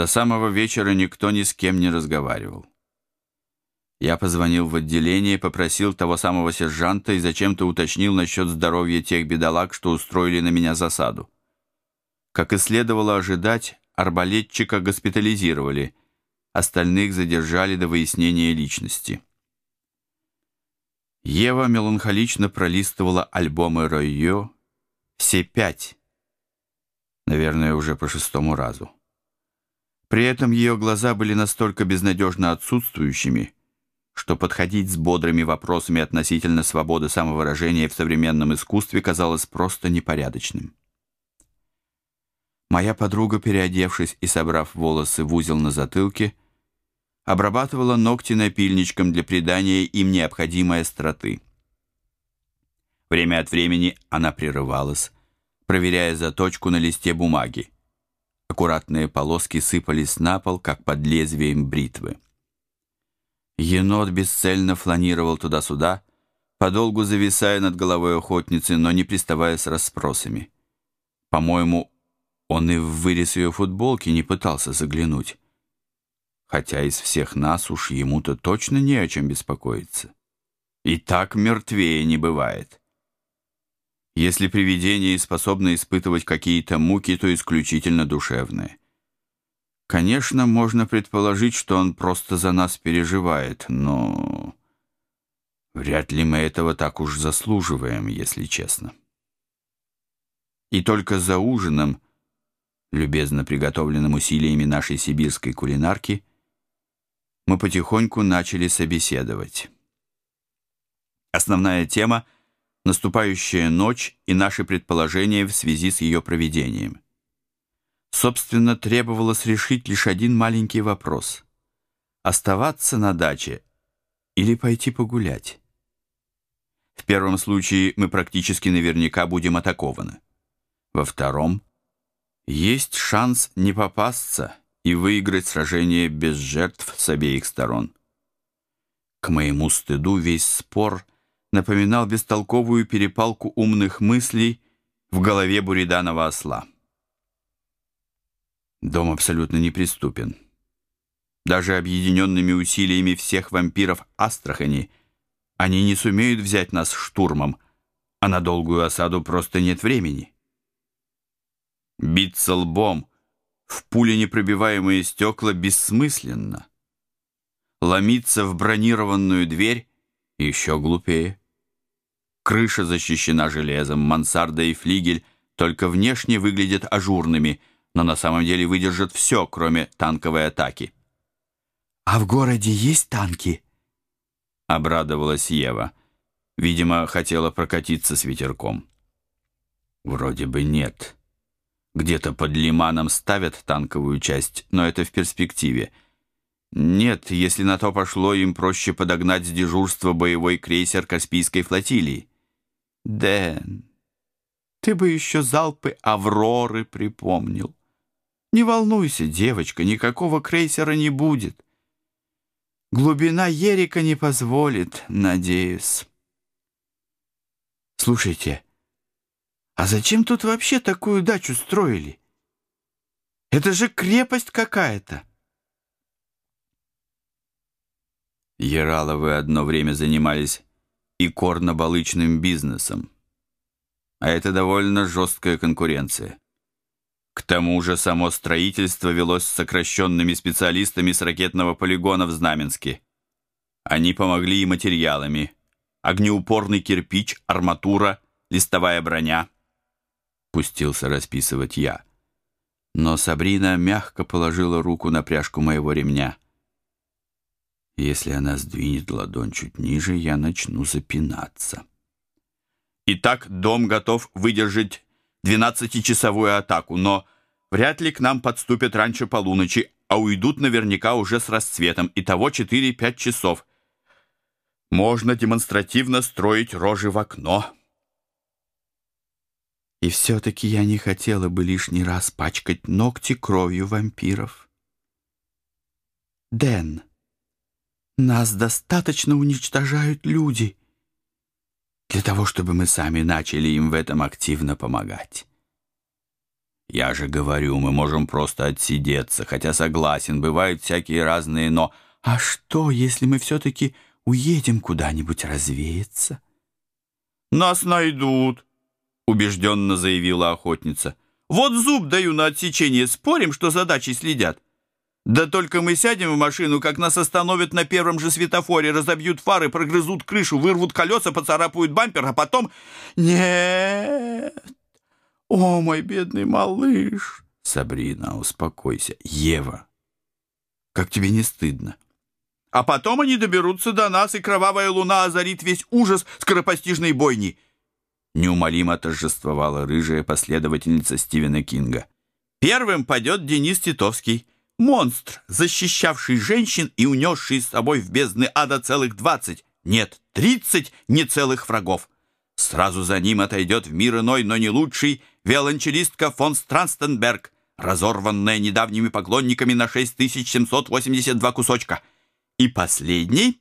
До самого вечера никто ни с кем не разговаривал. Я позвонил в отделение, попросил того самого сержанта и зачем-то уточнил насчет здоровья тех бедолаг, что устроили на меня засаду. Как и следовало ожидать, арбалетчика госпитализировали, остальных задержали до выяснения личности. Ева меланхолично пролистывала альбомы Ройо, все пять, наверное, уже по шестому разу. При этом ее глаза были настолько безнадежно отсутствующими, что подходить с бодрыми вопросами относительно свободы самовыражения в современном искусстве казалось просто непорядочным. Моя подруга, переодевшись и собрав волосы в узел на затылке, обрабатывала ногти напильничком для придания им необходимой остроты. Время от времени она прерывалась, проверяя заточку на листе бумаги. Аккуратные полоски сыпались на пол, как под лезвием бритвы. Енот бесцельно фланировал туда-сюда, подолгу зависая над головой охотницы, но не приставая с расспросами. По-моему, он и в вырез ее футболки не пытался заглянуть. Хотя из всех нас уж ему-то точно не о чем беспокоиться. И так мертвее не бывает. Если привидение способно испытывать какие-то муки, то исключительно душевные. Конечно, можно предположить, что он просто за нас переживает, но вряд ли мы этого так уж заслуживаем, если честно. И только за ужином любезно приготовленным усилиями нашей сибирской кулинарки, мы потихоньку начали собеседовать. Основная тема — наступающая ночь и наши предположения в связи с ее проведением. Собственно, требовалось решить лишь один маленький вопрос — оставаться на даче или пойти погулять. В первом случае мы практически наверняка будем атакованы. Во втором — есть шанс не попасться и выиграть сражение без жертв с обеих сторон. К моему стыду весь спор напоминал бестолковую перепалку умных мыслей в голове буриданова осла. Дом абсолютно неприступен. Даже объединенными усилиями всех вампиров Астрахани они не сумеют взять нас штурмом, а на долгую осаду просто нет времени. Биться лбом в пуленепробиваемые стекла бессмысленно. Ломиться в бронированную дверь еще глупее. Крыша защищена железом, мансарда и флигель только внешне выглядят ажурными, но на самом деле выдержат все, кроме танковой атаки. «А в городе есть танки?» — обрадовалась Ева. Видимо, хотела прокатиться с ветерком. «Вроде бы нет». Где-то под Лиманом ставят танковую часть, но это в перспективе. Нет, если на то пошло, им проще подогнать с дежурства боевой крейсер Каспийской флотилии. Дэн, ты бы еще залпы «Авроры» припомнил. Не волнуйся, девочка, никакого крейсера не будет. Глубина Ерика не позволит, надеюсь. Слушайте, а зачем тут вообще такую дачу строили? Это же крепость какая-то. Яраловы одно время занимались и корно-балычным бизнесом. А это довольно жесткая конкуренция. К тому же само строительство велось с сокращенными специалистами с ракетного полигона в Знаменске. Они помогли и материалами. Огнеупорный кирпич, арматура, листовая броня — пустился расписывать я. Но Сабрина мягко положила руку на пряжку моего ремня. Если она сдвинет ладонь чуть ниже, я начну запинаться. Итак, дом готов выдержать двенадцатичасовую атаку, но вряд ли к нам подступят раньше полуночи, а уйдут наверняка уже с расцветом, итого четыре-пять часов. Можно демонстративно строить рожи в окно. И все-таки я не хотела бы лишний раз пачкать ногти кровью вампиров. Дэн, нас достаточно уничтожают люди для того, чтобы мы сами начали им в этом активно помогать. Я же говорю, мы можем просто отсидеться, хотя согласен, бывают всякие разные «но». А что, если мы все-таки уедем куда-нибудь развеяться? Нас найдут, убежденно заявила охотница. Вот зуб даю на отсечение, спорим, что задачи следят. Да только мы сядем в машину, как нас остановят на первом же светофоре, разобьют фары, прогрызут крышу, вырвут колеса, поцарапают бампер, а потом... Нет! О, мой бедный малыш! Сабрина, успокойся. Ева, как тебе не стыдно? А потом они доберутся до нас, и кровавая луна озарит весь ужас скоропостижной бойни. Неумолимо торжествовала рыжая последовательница Стивена Кинга. Первым пойдет Денис Титовский. Монстр, защищавший женщин и унесший с собой в бездны ада целых двадцать, нет, тридцать нецелых врагов. Сразу за ним отойдет в мир иной, но не лучший, виолончелистка фон Странстенберг, разорванная недавними поклонниками на 6782 кусочка. И последний,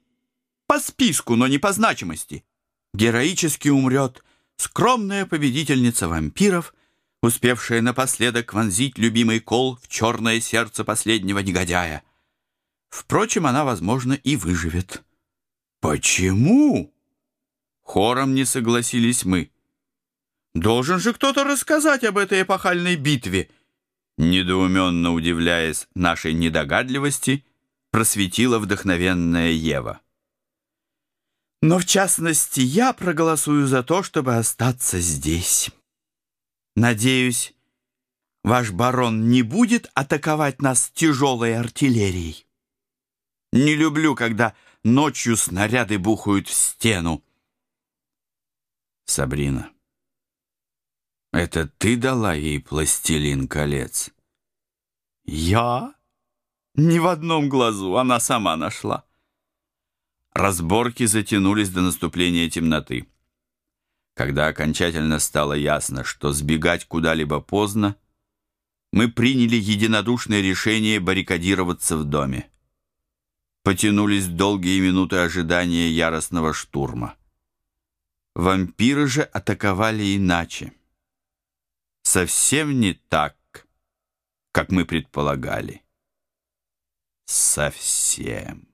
по списку, но не по значимости, героически умрет скромная победительница вампиров — успевшая напоследок вонзить любимый кол в черное сердце последнего негодяя. Впрочем, она, возможно, и выживет. Почему? Хором не согласились мы. Должен же кто-то рассказать об этой эпохальной битве. Недоуменно удивляясь нашей недогадливости, просветила вдохновенная Ева. Но в частности, я проголосую за то, чтобы остаться здесь. Надеюсь, ваш барон не будет атаковать нас тяжелой артиллерией. Не люблю, когда ночью снаряды бухают в стену. Сабрина, это ты дала ей пластилин колец? Я? Ни в одном глазу, она сама нашла. Разборки затянулись до наступления темноты. Когда окончательно стало ясно, что сбегать куда-либо поздно, мы приняли единодушное решение баррикадироваться в доме. Потянулись долгие минуты ожидания яростного штурма. Вампиры же атаковали иначе. Совсем не так, как мы предполагали. Совсем.